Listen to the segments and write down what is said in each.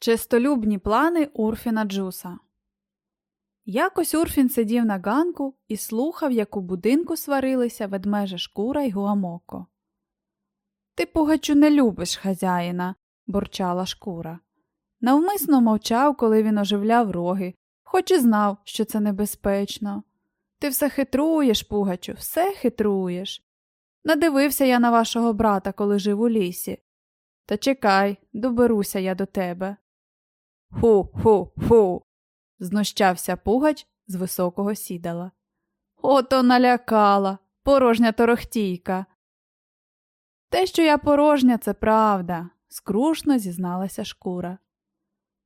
Чистолюбні плани Урфіна Джуса. Якось Урфін сидів на ганку і слухав, як у будинку сварилися ведмежа шкура й гуамоко. Ти, пугачу, не любиш хазяїна, бурчала шкура. Навмисно мовчав, коли він оживляв роги, хоч і знав, що це небезпечно. Ти все хитруєш, пугачу, все хитруєш. Надивився я на вашого брата, коли жив у лісі. Та чекай, доберуся я до тебе. Ху. знущався пугач з високого сідала. Ото налякала, порожня торохтійка. Те, що я порожня, це правда, скрушно зізналася шкура.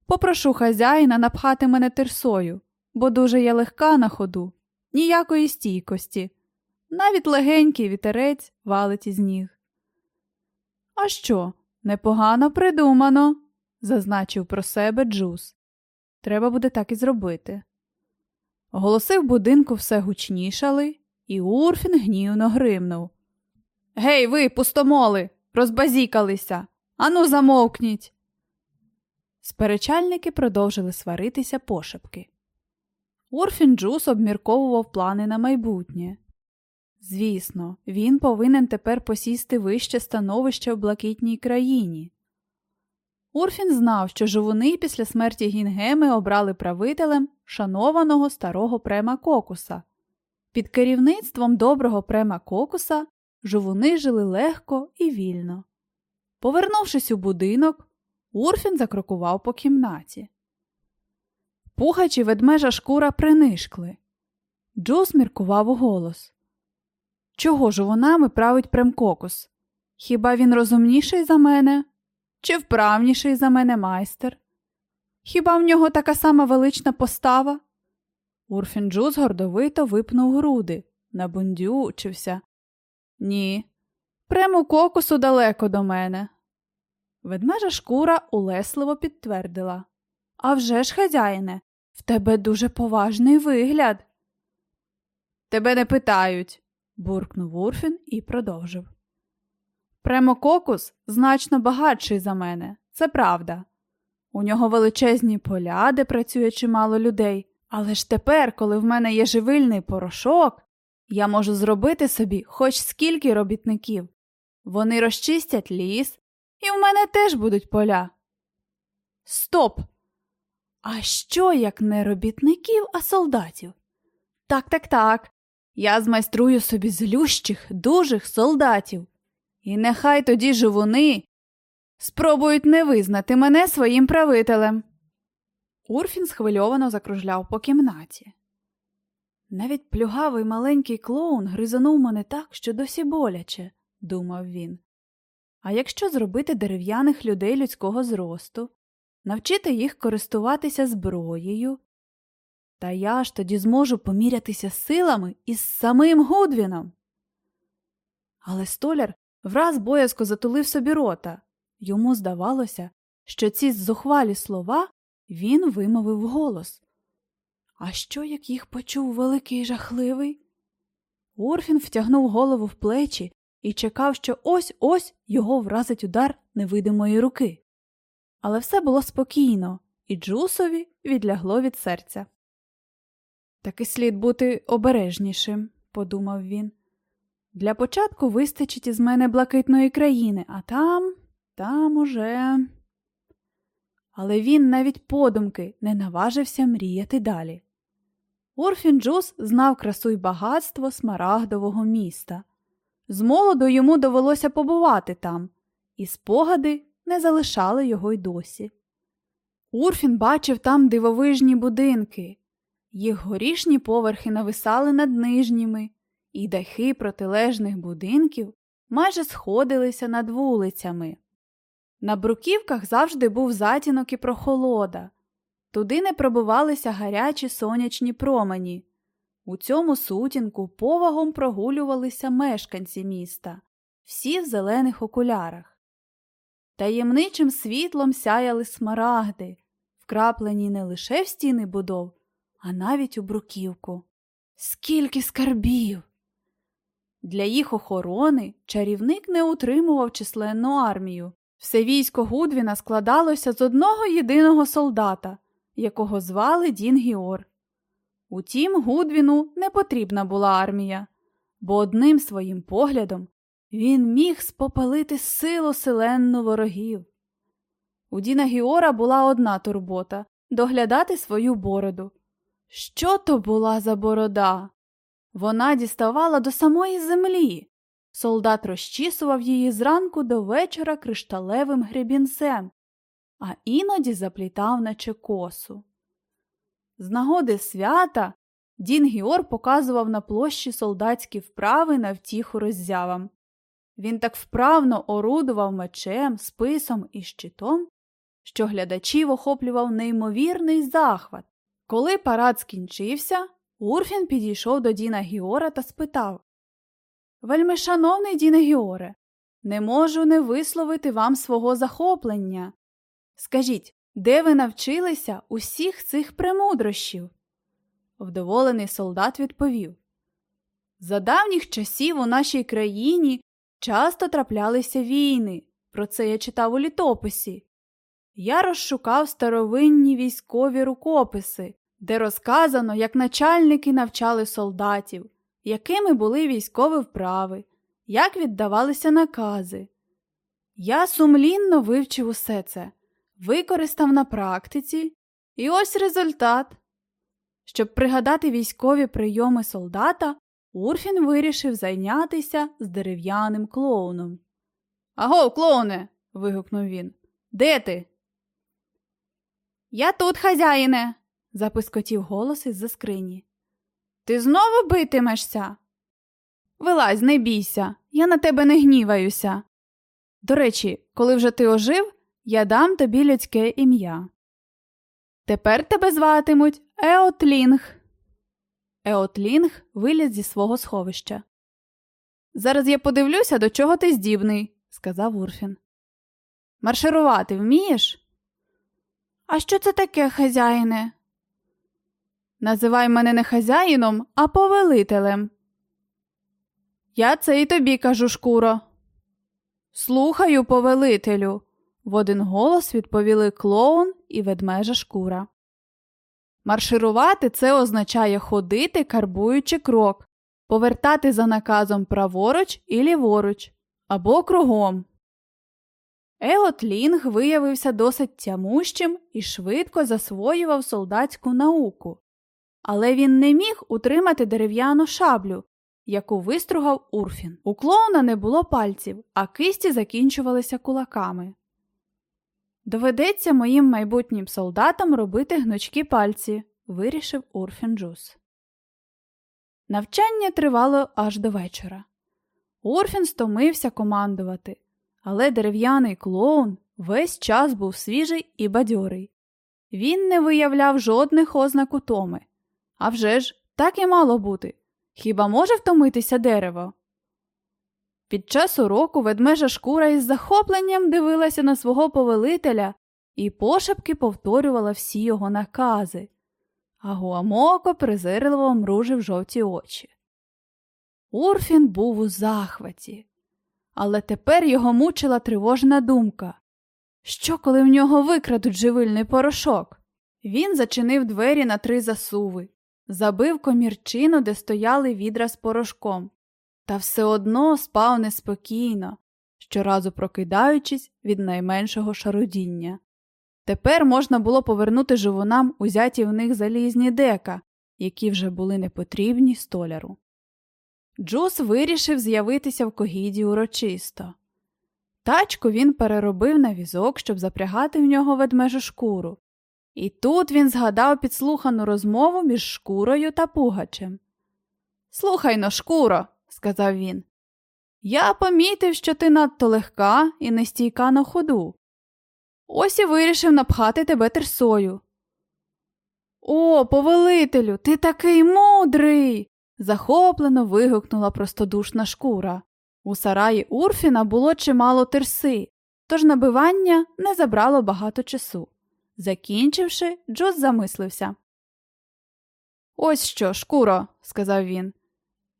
Попрошу хазяїна напхати мене терсою, бо дуже я легка на ходу, ніякої стійкості. Навіть легенький вітерець валить із ніг. А що, непогано придумано, зазначив про себе Джус. Треба буде так і зробити. Голоси в будинку все гучнішали, і Урфін гнівно гримнув. Гей, ви, пустомоли, розбазікалися. Ану, замовкніть. Сперечальники продовжили сваритися пошепки. Урфін Джус обмірковував плани на майбутнє. Звісно, він повинен тепер посісти вище становище в блакитній країні. Урфін знав, що жовуни після смерті Гінгеми обрали правителем шанованого старого према Кокуса. Під керівництвом доброго према Кокуса жовуни жили легко і вільно. Повернувшись у будинок, Урфін закрокував по кімнаті. Пугач і ведмежа шкура принишкли. Джус міркував у голос. Чого жовунами править премкокус? Хіба він розумніший за мене? Чи вправніший за мене майстер? Хіба в нього така сама велична постава? Урфін Джуз гордовито випнув груди, набундючився. Ні, прему кокусу далеко до мене. Ведмежа шкура улесливо підтвердила. «А вже ж, хазяїне, в тебе дуже поважний вигляд. Тебе не питають, буркнув Урфін і продовжив. Премококус значно багатший за мене, це правда. У нього величезні поля, де працює чимало людей, але ж тепер, коли в мене є живильний порошок, я можу зробити собі хоч скільки робітників. Вони розчистять ліс, і в мене теж будуть поля. Стоп! А що, як не робітників, а солдатів? Так, так, так. Я змайструю собі злющих, дужих солдатів. І нехай тоді живуни спробують не визнати мене своїм правителем. Урфін схвильовано закружляв по кімнаті. Навіть плюгавий маленький клоун гризанув мене так, що досі боляче, думав він. А якщо зробити дерев'яних людей людського зросту, навчити їх користуватися зброєю, та я ж тоді зможу помірятися силами із самим Гудвіном. Але столяр враз боязко затулив собі рота. Йому здавалося, що ці зухвалі слова він вимовив голос. А що, як їх почув великий жахливий? Урфін втягнув голову в плечі і чекав, що ось ось його вразить удар невидимої руки. Але все було спокійно, і Джусові відлягло від серця. Таки слід бути обережнішим, подумав він. Для початку вистачить із мене блакитної країни, а там, там уже. Але він навіть подумки не наважився мріяти далі. Урфін Джус знав красу й багатство смарагдового міста. З молоду йому довелося побувати там, і спогади не залишали його й досі. Урфін бачив там дивовижні будинки, їх горішні поверхи нависали над нижніми, і дахи протилежних будинків майже сходилися над вулицями. На бруківках завжди був затінок і прохолода, туди не пробивалися гарячі сонячні промені. У цьому сутінку повагом прогулювалися мешканці міста, всі в зелених окулярах. Таємничим світлом сяяли смарагди, вкраплені не лише в стіни будов, а навіть у бруківку. Скільки скарбів! Для їх охорони чарівник не утримував численну армію, Все військо Гудвіна складалося з одного єдиного солдата, якого звали Дін Гіор. Утім, Гудвіну не потрібна була армія, бо одним своїм поглядом він міг спопалити силу селенну ворогів. У Діна Гіора була одна турбота доглядати свою бороду. Що то була за борода? Вона діставала до самої землі. Солдат розчісував її зранку до вечора кришталевим гребінцем, а іноді заплітав наче косу. З нагоди свята Дін Гіор показував на площі солдатські вправи на втіху роззявам. Він так вправно орудував мечем, списом і щитом, що глядачів охоплював неймовірний захват. Коли парад скінчився, Урфін підійшов до Діна Гіора та спитав Вельми шановний Діне Гіоре, не можу не висловити вам свого захоплення. Скажіть, де ви навчилися усіх цих премудрощів? Вдоволений солдат відповів За давніх часів у нашій країні часто траплялися війни, про це я читав у літописі. Я розшукав старовинні військові рукописи, де розказано, як начальники навчали солдатів, якими були військові вправи, як віддавалися накази. Я сумлінно вивчив усе це, використав на практиці, і ось результат. Щоб пригадати військові прийоми солдата, Урфін вирішив зайнятися з дерев'яним клоуном. Аго, клоуне. вигукнув він. Де ти? Я тут, хазяїне, запискотів голос із за скрині. Ти знову битимешся? Вилазь, не бійся, я на тебе не гніваюся. До речі, коли вже ти ожив, я дам тобі людське ім'я. Тепер тебе зватимуть Еотлінг. Еотлінг виліз зі свого сховища. Зараз я подивлюся, до чого ти здібний, сказав Урфін. Марширувати вмієш? А що це таке, хазяїне? Називай мене не хазяїном, а повелителем. Я це й тобі кажу, шкуро. Слухаю, повелителю, в один голос відповіли клоун і ведмежа шкура. Марширувати це означає ходити, карбуючи крок, повертати за наказом праворуч і ліворуч або кругом. Еот Лінг виявився досить тямущим і швидко засвоював солдатську науку, але він не міг утримати дерев'яну шаблю, яку вистругав Урфін. У клоуна не було пальців, а кисті закінчувалися кулаками. Доведеться моїм майбутнім солдатам робити гнучкі пальці, вирішив Урфін Джус. Навчання тривало аж до вечора. Урфін стомився командувати, але дерев'яний клоун весь час був свіжий і бадьорий. Він не виявляв жодних ознак утоми. А вже ж, так і мало бути. Хіба може втомитися дерево? Під час уроку ведмежа шкура із захопленням дивилася на свого повелителя і пошепки повторювала всі його накази, а Гуамоко презирливо мружив жовті очі. Урфін був у захваті, але тепер його мучила тривожна думка що, коли в нього викрадуть живильний порошок? Він зачинив двері на три засуви, забив комірчину, де стояли відра з порошком, та все одно спав неспокійно, щоразу прокидаючись від найменшого шарудіння. Тепер можна було повернути живунам узяті в них залізні дека, які вже були непотрібні столяру. Джус вирішив з'явитися в когіді урочисто. Тачку він переробив на візок, щоб запрягати в нього ведмежу шкуру, і тут він згадав підслухану розмову між шкурою та пугачем. Слухай но, шкуро, сказав він. Я помітив, що ти надто легка і нестійка на ходу. Ось і вирішив напхати тебе терсою. О, повелителю, ти такий мудрий. захоплено вигукнула простодушна шкура. У сараї Урфіна було чимало терси, тож набивання не забрало багато часу. Закінчивши, Джос замислився. Ось що, шкуро, сказав він.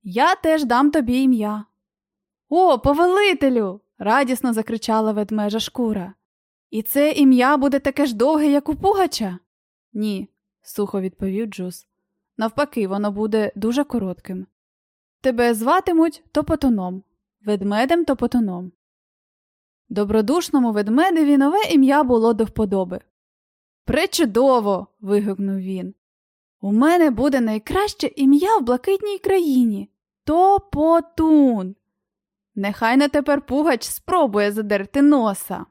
Я теж дам тобі ім'я. О, повелителю. радісно закричала ведмежа шкура. І це ім'я буде таке ж довге, як у Пугача? Ні, сухо відповів Джус. Навпаки, воно буде дуже коротким. Тебе зватимуть топотоном, ведмедем топотоном. Добродушному ведмедеві нове ім'я було до вподоби. Пречудово. вигукнув він. У мене буде найкраще ім'я в блакитній країні Топотун. Нехай не тепер Пугач спробує задерти носа.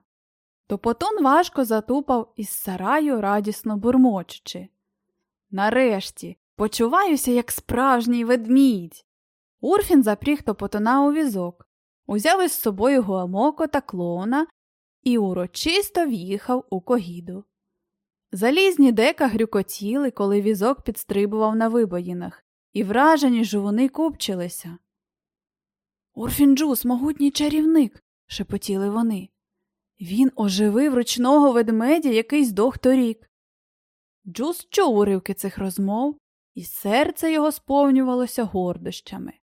Топотун важко затупав із сараю, радісно бурмочучи. Нарешті почуваюся, як справжній ведмідь. Урфін запріг топотуна у візок, узяв із собою гуамоко та клоуна і урочисто в'їхав у когіду. Залізні дека грюкотіли, коли візок підстрибував на вибоїнах, і вражені жовуни купчилися. Урфін Джус, могутній чарівник, шепотіли вони. Він оживив ручного ведмедя, який здох торік. Джус чув уривки цих розмов, і серце його сповнювалося гордощами.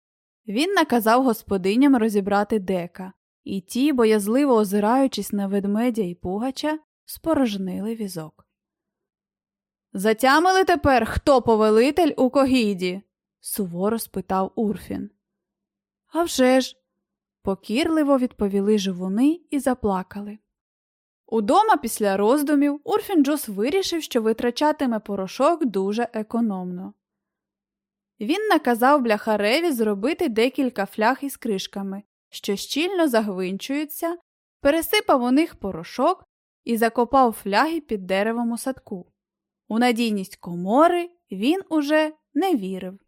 Він наказав господиням розібрати дека, і ті, боязливо озираючись на ведмедя і пугача, спорожнили візок. Затямили тепер, хто повелитель у когіді? суворо спитав Урфін. «А вже ж!» – покірливо відповіли живуни і заплакали. Удома після роздумів Урфін Джус вирішив, що витрачатиме порошок дуже економно. Він наказав бляхареві зробити декілька фляг із кришками, що щільно загвинчуються, пересипав у них порошок і закопав фляги під деревом у садку. У надійність комори він уже не вірив.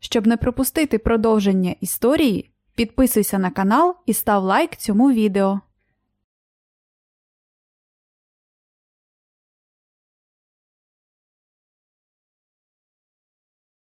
Щоб не пропустити продовження історії, підписуйся на канал і став лайк цьому відео.